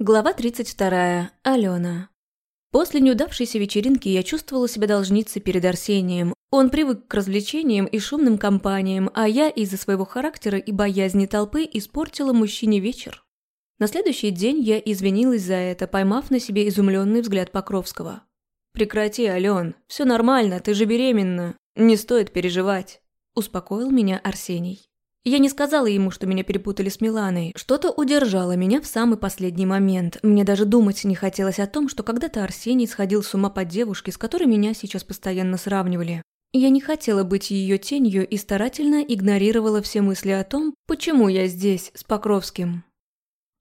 Глава 32. Алена. После неудавшейся вечеринки я чувствовала себя должницей перед Арсением. Он привык к развлечениям и шумным компаниям, а я из-за своего характера и боязни толпы испортила мужчине вечер. На следующий день я извинилась за это, поймав на себе изумленный взгляд Покровского. «Прекрати, Ален, все нормально, ты же беременна, не стоит переживать», – успокоил меня Арсений. Я не сказала ему, что меня перепутали с Миланой. Что-то удержало меня в самый последний момент. Мне даже думать не хотелось о том, что когда-то Арсений сходил с ума по девушке, с которой меня сейчас постоянно сравнивали. Я не хотела быть ее тенью и старательно игнорировала все мысли о том, почему я здесь, с Покровским.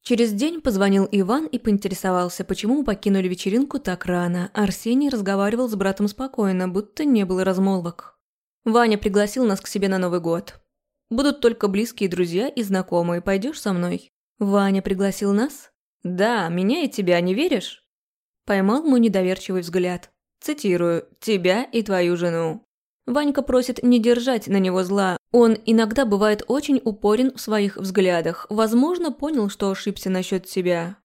Через день позвонил Иван и поинтересовался, почему мы покинули вечеринку так рано. Арсений разговаривал с братом спокойно, будто не было размолвок. Ваня пригласил нас к себе на Новый год. Будут только близкие друзья и знакомые. Пойдешь со мной?» «Ваня пригласил нас?» «Да, меня и тебя, не веришь?» Поймал мой недоверчивый взгляд. Цитирую «тебя и твою жену». Ванька просит не держать на него зла. Он иногда бывает очень упорен в своих взглядах. Возможно, понял, что ошибся насчет себя.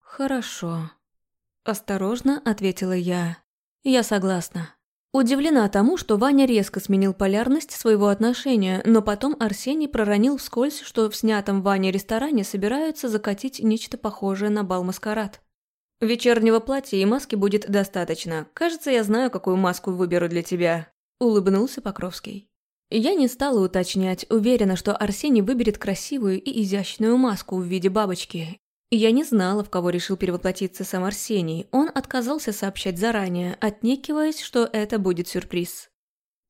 «Хорошо», – осторожно ответила я. «Я согласна». Удивлена тому, что Ваня резко сменил полярность своего отношения, но потом Арсений проронил вскользь, что в снятом Ване ресторане собираются закатить нечто похожее на бал-маскарад. «Вечернего платья и маски будет достаточно. Кажется, я знаю, какую маску выберу для тебя», – улыбнулся Покровский. Я не стала уточнять, уверена, что Арсений выберет красивую и изящную маску в виде бабочки, я не знала, в кого решил перевоплотиться сам Арсений. Он отказался сообщать заранее, отнекиваясь, что это будет сюрприз.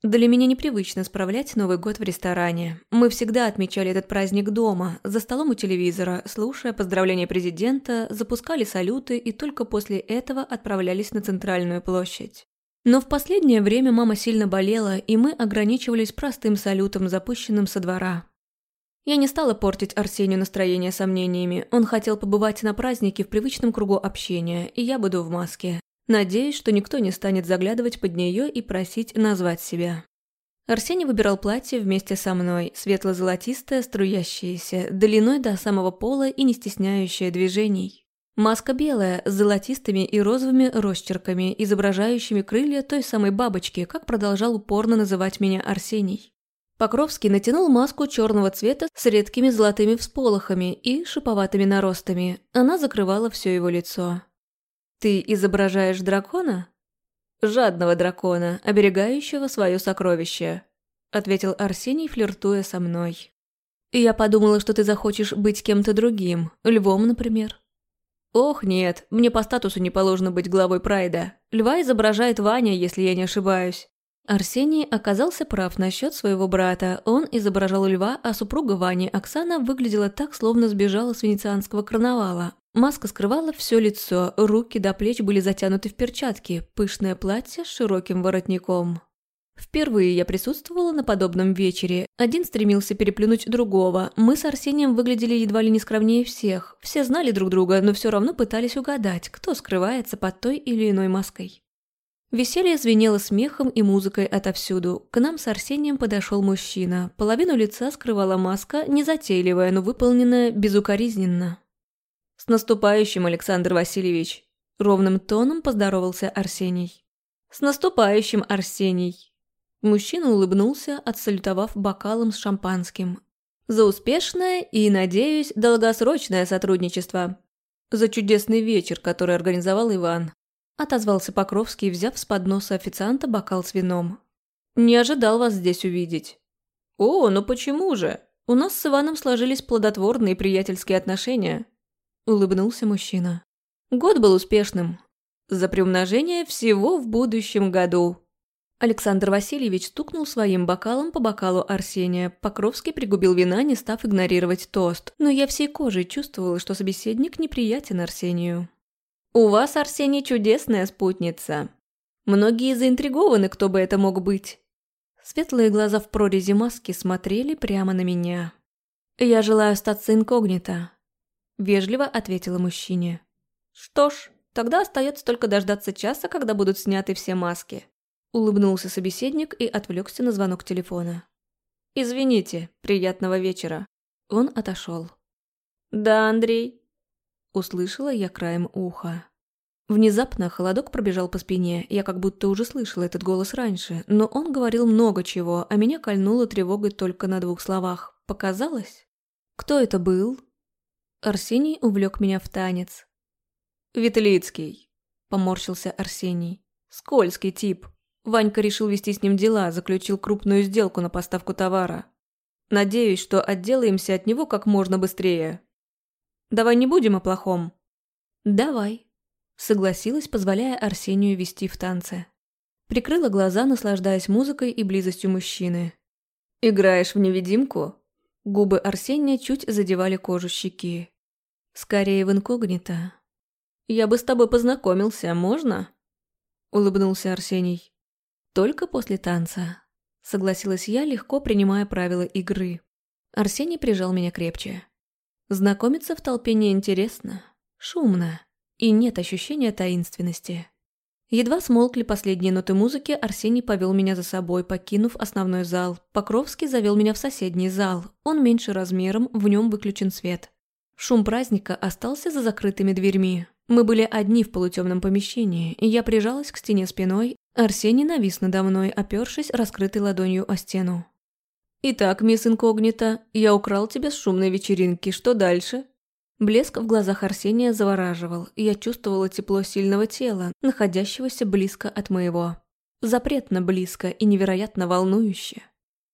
Для меня непривычно справлять Новый год в ресторане. Мы всегда отмечали этот праздник дома, за столом у телевизора, слушая поздравления президента, запускали салюты и только после этого отправлялись на центральную площадь. Но в последнее время мама сильно болела, и мы ограничивались простым салютом, запущенным со двора. Я не стала портить Арсению настроение сомнениями. Он хотел побывать на празднике в привычном кругу общения, и я буду в маске. Надеюсь, что никто не станет заглядывать под нее и просить назвать себя. Арсений выбирал платье вместе со мной, светло-золотистое, струящееся, длиной до самого пола и не стесняющее движений. Маска белая, с золотистыми и розовыми росчерками, изображающими крылья той самой бабочки, как продолжал упорно называть меня Арсений. Покровский натянул маску черного цвета с редкими золотыми всполохами и шиповатыми наростами. Она закрывала все его лицо. «Ты изображаешь дракона?» «Жадного дракона, оберегающего свое сокровище», — ответил Арсений, флиртуя со мной. «Я подумала, что ты захочешь быть кем-то другим, львом, например». «Ох, нет, мне по статусу не положено быть главой Прайда. Льва изображает Ваня, если я не ошибаюсь. Арсений оказался прав насчет своего брата. Он изображал льва, а супруга Вани, Оксана, выглядела так, словно сбежала с венецианского карнавала. Маска скрывала все лицо, руки до плеч были затянуты в перчатки, пышное платье с широким воротником. Впервые я присутствовала на подобном вечере. Один стремился переплюнуть другого. Мы с Арсением выглядели едва ли не скромнее всех. Все знали друг друга, но все равно пытались угадать, кто скрывается под той или иной маской. Веселье звенело смехом и музыкой отовсюду. К нам с Арсением подошел мужчина. Половину лица скрывала маска, незатейливая, но выполненная безукоризненно. «С наступающим, Александр Васильевич!» Ровным тоном поздоровался Арсений. «С наступающим, Арсений!» Мужчина улыбнулся, отсалютовав бокалом с шампанским. «За успешное и, надеюсь, долгосрочное сотрудничество!» «За чудесный вечер, который организовал Иван!» Отозвался Покровский, взяв с подноса официанта бокал с вином. «Не ожидал вас здесь увидеть». «О, ну почему же? У нас с Иваном сложились плодотворные приятельские отношения», – улыбнулся мужчина. «Год был успешным. За приумножение всего в будущем году». Александр Васильевич стукнул своим бокалом по бокалу Арсения. Покровский пригубил вина, не став игнорировать тост. Но я всей кожей чувствовала, что собеседник неприятен Арсению. «У вас, Арсений, чудесная спутница. Многие заинтригованы, кто бы это мог быть». Светлые глаза в прорези маски смотрели прямо на меня. «Я желаю остаться инкогнито», – вежливо ответила мужчине. «Что ж, тогда остается только дождаться часа, когда будут сняты все маски», – улыбнулся собеседник и отвлекся на звонок телефона. «Извините, приятного вечера». Он отошел. «Да, Андрей», услышала я краем уха. Внезапно холодок пробежал по спине, я как будто уже слышала этот голос раньше, но он говорил много чего, а меня кольнуло тревогой только на двух словах. Показалось? Кто это был? Арсений увлек меня в танец. «Витлицкий», — поморщился Арсений. «Скользкий тип. Ванька решил вести с ним дела, заключил крупную сделку на поставку товара. Надеюсь, что отделаемся от него как можно быстрее. Давай не будем о плохом». «Давай», Согласилась, позволяя Арсению вести в танце. Прикрыла глаза, наслаждаясь музыкой и близостью мужчины. «Играешь в невидимку?» Губы Арсения чуть задевали кожу щеки. «Скорее в инкогнито». «Я бы с тобой познакомился, можно?» Улыбнулся Арсений. «Только после танца», — согласилась я, легко принимая правила игры. Арсений прижал меня крепче. Знакомиться в толпе неинтересно, шумно и нет ощущения таинственности. Едва смолкли последние ноты музыки, Арсений повел меня за собой, покинув основной зал. Покровский завел меня в соседний зал. Он меньше размером, в нем выключен свет. Шум праздника остался за закрытыми дверьми. Мы были одни в полутемном помещении, и я прижалась к стене спиной. Арсений навис надо мной, опершись раскрытой ладонью о стену. «Итак, мисс Инкогнита, я украл тебя с шумной вечеринки. Что дальше?» Блеск в глазах Арсения завораживал, и я чувствовала тепло сильного тела, находящегося близко от моего. Запретно близко и невероятно волнующе.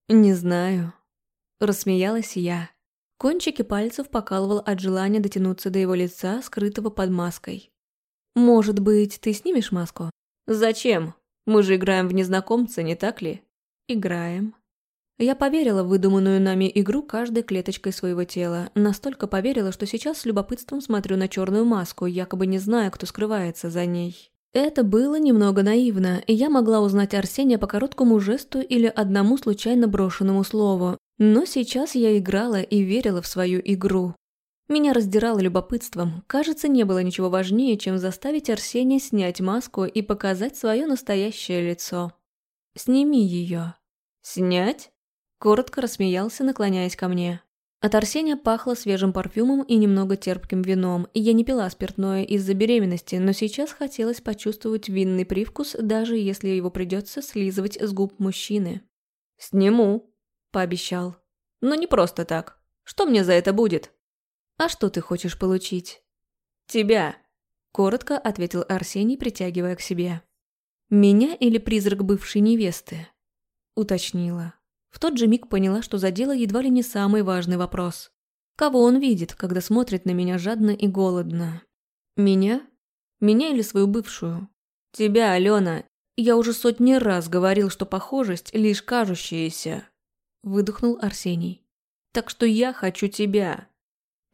«Не знаю», – рассмеялась я. Кончики пальцев покалывал от желания дотянуться до его лица, скрытого под маской. «Может быть, ты снимешь маску?» «Зачем? Мы же играем в незнакомца, не так ли?» «Играем», я поверила в выдуманную нами игру каждой клеточкой своего тела. Настолько поверила, что сейчас с любопытством смотрю на черную маску, якобы не зная, кто скрывается за ней. Это было немного наивно, и я могла узнать Арсения по короткому жесту или одному случайно брошенному слову. Но сейчас я играла и верила в свою игру. Меня раздирало любопытством. Кажется, не было ничего важнее, чем заставить Арсения снять маску и показать свое настоящее лицо. «Сними ее». «Снять?» Коротко рассмеялся, наклоняясь ко мне. От Арсения пахло свежим парфюмом и немного терпким вином, и я не пила спиртное из-за беременности, но сейчас хотелось почувствовать винный привкус, даже если его придется слизывать с губ мужчины. «Сниму», – пообещал. «Но не просто так. Что мне за это будет?» «А что ты хочешь получить?» «Тебя», – коротко ответил Арсений, притягивая к себе. «Меня или призрак бывшей невесты?» – уточнила. В тот же миг поняла, что задела едва ли не самый важный вопрос. Кого он видит, когда смотрит на меня жадно и голодно? Меня? Меня или свою бывшую? Тебя, Алена. Я уже сотни раз говорил, что похожесть лишь кажущаяся. Выдохнул Арсений. Так что я хочу тебя.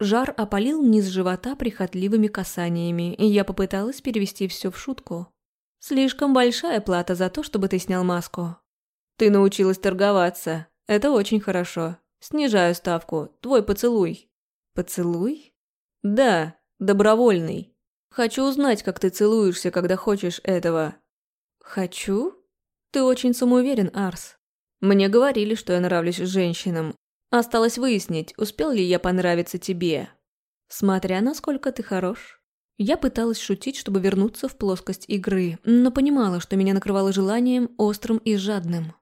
Жар опалил низ живота прихотливыми касаниями, и я попыталась перевести все в шутку. Слишком большая плата за то, чтобы ты снял маску. Ты научилась торговаться. Это очень хорошо. Снижаю ставку. Твой поцелуй. Поцелуй? Да, добровольный. Хочу узнать, как ты целуешься, когда хочешь этого. Хочу? Ты очень самоуверен, Арс. Мне говорили, что я нравлюсь женщинам. Осталось выяснить, успел ли я понравиться тебе. Смотря насколько ты хорош. Я пыталась шутить, чтобы вернуться в плоскость игры, но понимала, что меня накрывало желанием острым и жадным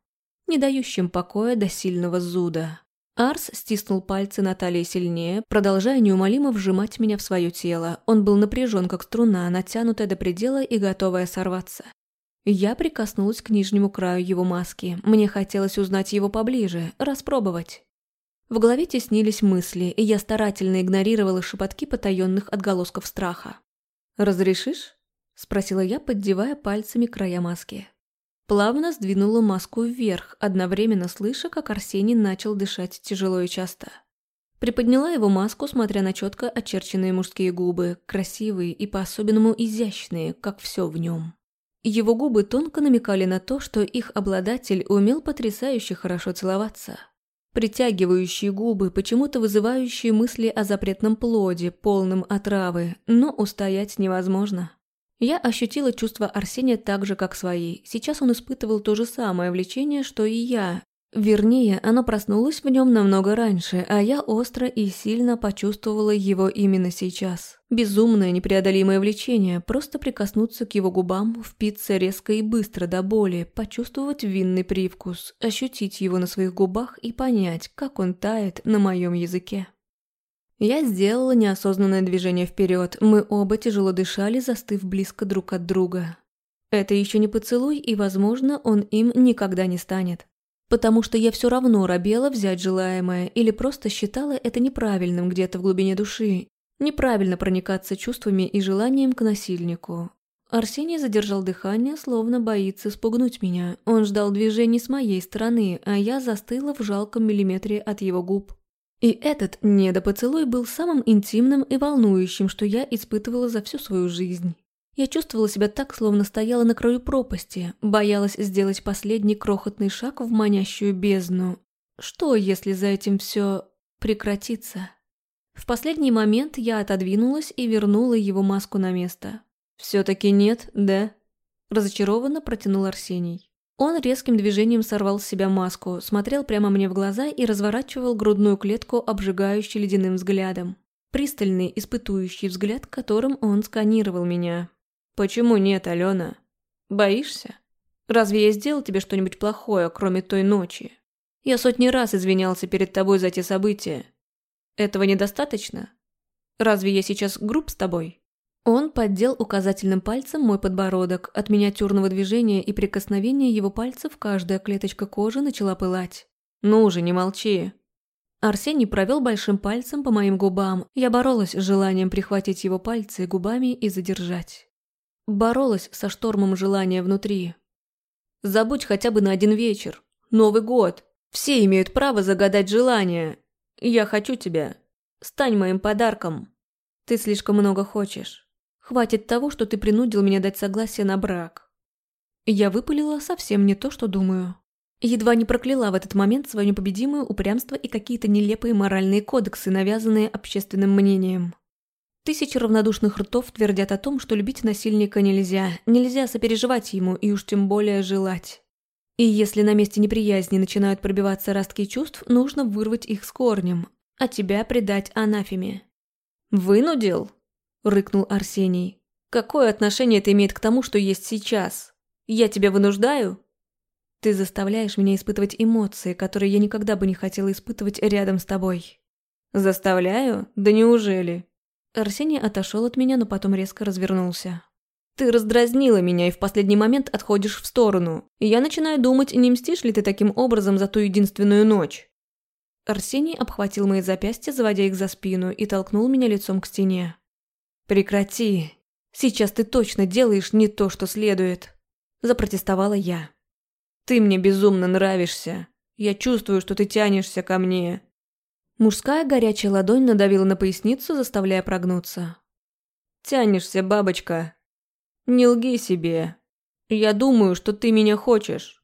не дающим покоя до сильного зуда. Арс стиснул пальцы Натальи сильнее, продолжая неумолимо вжимать меня в свое тело. Он был напряжен, как струна, натянутая до предела и готовая сорваться. Я прикоснулась к нижнему краю его маски. Мне хотелось узнать его поближе, распробовать. В голове теснились мысли, и я старательно игнорировала шепотки потаенных отголосков страха. «Разрешишь?» – спросила я, поддевая пальцами края маски. Плавно сдвинула маску вверх, одновременно слыша, как Арсений начал дышать тяжело и часто. Приподняла его маску, смотря на четко очерченные мужские губы, красивые и по-особенному изящные, как все в нем. Его губы тонко намекали на то, что их обладатель умел потрясающе хорошо целоваться. Притягивающие губы, почему-то вызывающие мысли о запретном плоде, полном отравы, но устоять невозможно. Я ощутила чувства Арсения так же, как свои. Сейчас он испытывал то же самое влечение, что и я. Вернее, оно проснулось в нем намного раньше, а я остро и сильно почувствовала его именно сейчас. Безумное непреодолимое влечение, просто прикоснуться к его губам, впиться резко и быстро до боли, почувствовать винный привкус, ощутить его на своих губах и понять, как он тает на моем языке. Я сделала неосознанное движение вперед. Мы оба тяжело дышали, застыв близко друг от друга. Это еще не поцелуй, и, возможно, он им никогда не станет потому что я все равно робела взять желаемое или просто считала это неправильным где-то в глубине души, неправильно проникаться чувствами и желанием к насильнику. Арсений задержал дыхание, словно боится спугнуть меня. Он ждал движений с моей стороны, а я застыла в жалком миллиметре от его губ. И этот недопоцелуй был самым интимным и волнующим, что я испытывала за всю свою жизнь. Я чувствовала себя так, словно стояла на краю пропасти, боялась сделать последний крохотный шаг в манящую бездну. Что, если за этим все прекратится? В последний момент я отодвинулась и вернула его маску на место. «Все-таки нет, да?» Разочарованно протянул Арсений. Он резким движением сорвал с себя маску, смотрел прямо мне в глаза и разворачивал грудную клетку, обжигающий ледяным взглядом. Пристальный, испытующий взгляд, которым он сканировал меня. «Почему нет, Алена? Боишься? Разве я сделал тебе что-нибудь плохое, кроме той ночи? Я сотни раз извинялся перед тобой за те события. Этого недостаточно? Разве я сейчас груб с тобой?» Он поддел указательным пальцем мой подбородок. От миниатюрного движения и прикосновения его пальцев каждая клеточка кожи начала пылать. «Ну же, не молчи!» Арсений провел большим пальцем по моим губам. Я боролась с желанием прихватить его пальцы губами и задержать. Боролась со штормом желания внутри. Забудь хотя бы на один вечер. Новый год. Все имеют право загадать желание. Я хочу тебя. Стань моим подарком. Ты слишком много хочешь. Хватит того, что ты принудил меня дать согласие на брак. Я выпалила совсем не то, что думаю. Едва не прокляла в этот момент свое непобедимое упрямство и какие-то нелепые моральные кодексы, навязанные общественным мнением. Тысячи равнодушных ртов твердят о том, что любить насильника нельзя, нельзя сопереживать ему и уж тем более желать. И если на месте неприязни начинают пробиваться ростки чувств, нужно вырвать их с корнем, а тебя предать анафеме. «Вынудил?» – рыкнул Арсений. «Какое отношение это имеет к тому, что есть сейчас? Я тебя вынуждаю?» «Ты заставляешь меня испытывать эмоции, которые я никогда бы не хотела испытывать рядом с тобой». «Заставляю? Да неужели?» Арсений отошел от меня, но потом резко развернулся. «Ты раздразнила меня и в последний момент отходишь в сторону. И я начинаю думать, не мстишь ли ты таким образом за ту единственную ночь?» Арсений обхватил мои запястья, заводя их за спину, и толкнул меня лицом к стене. «Прекрати. Сейчас ты точно делаешь не то, что следует», – запротестовала я. «Ты мне безумно нравишься. Я чувствую, что ты тянешься ко мне. Мужская горячая ладонь надавила на поясницу, заставляя прогнуться. «Тянешься, бабочка. Не лги себе. Я думаю, что ты меня хочешь».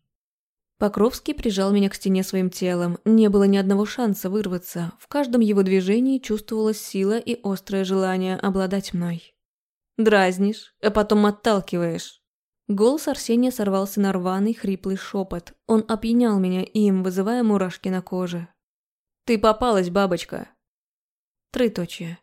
Покровский прижал меня к стене своим телом. Не было ни одного шанса вырваться. В каждом его движении чувствовалась сила и острое желание обладать мной. «Дразнишь, а потом отталкиваешь». Голос Арсения сорвался на рваный, хриплый шепот. Он опьянял меня им, вызывая мурашки на коже. Ты попалась, бабочка. Трыточие.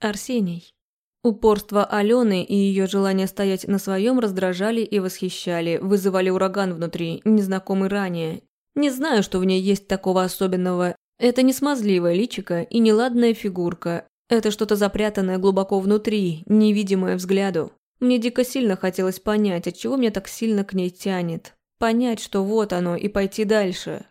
Арсений. Упорство Алены и ее желание стоять на своем раздражали и восхищали, вызывали ураган внутри, незнакомый ранее. Не знаю, что в ней есть такого особенного. Это не смазливая личика и неладная фигурка. Это что-то запрятанное глубоко внутри, невидимое взгляду. Мне дико сильно хотелось понять, от чего меня так сильно к ней тянет. Понять, что вот оно, и пойти дальше.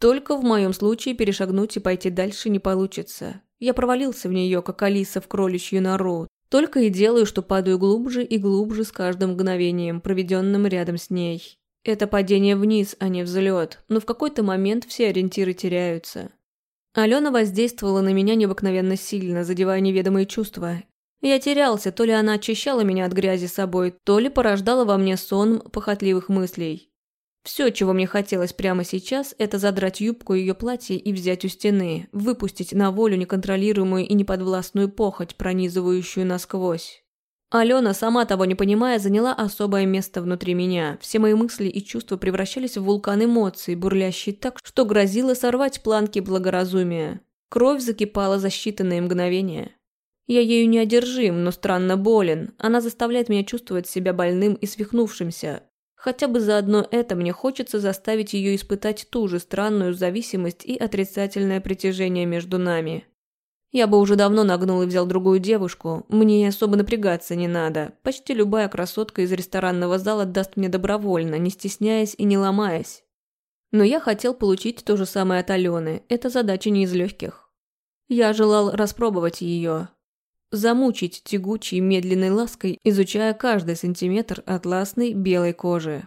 Только в моем случае перешагнуть и пойти дальше не получится. Я провалился в нее, как Алиса в кроличью нору. Только и делаю, что падаю глубже и глубже с каждым мгновением, проведенным рядом с ней. Это падение вниз, а не взлет, но в какой-то момент все ориентиры теряются. Алена воздействовала на меня необыкновенно сильно, задевая неведомые чувства. Я терялся, то ли она очищала меня от грязи собой, то ли порождала во мне сон похотливых мыслей. Все, чего мне хотелось прямо сейчас, это задрать юбку ее платья и взять у стены, выпустить на волю неконтролируемую и неподвластную похоть, пронизывающую насквозь. Алена, сама того не понимая, заняла особое место внутри меня. Все мои мысли и чувства превращались в вулкан эмоций, бурлящий так, что грозило сорвать планки благоразумия. Кровь закипала за считанные мгновения. Я ею не одержим, но странно болен. Она заставляет меня чувствовать себя больным и свихнувшимся. Хотя бы заодно это мне хочется заставить ее испытать ту же странную зависимость и отрицательное притяжение между нами. Я бы уже давно нагнул и взял другую девушку, мне особо напрягаться не надо. Почти любая красотка из ресторанного зала даст мне добровольно, не стесняясь и не ломаясь. Но я хотел получить то же самое от Алены, это задача не из легких. Я желал распробовать ее, замучить тягучей медленной лаской, изучая каждый сантиметр атласной белой кожи.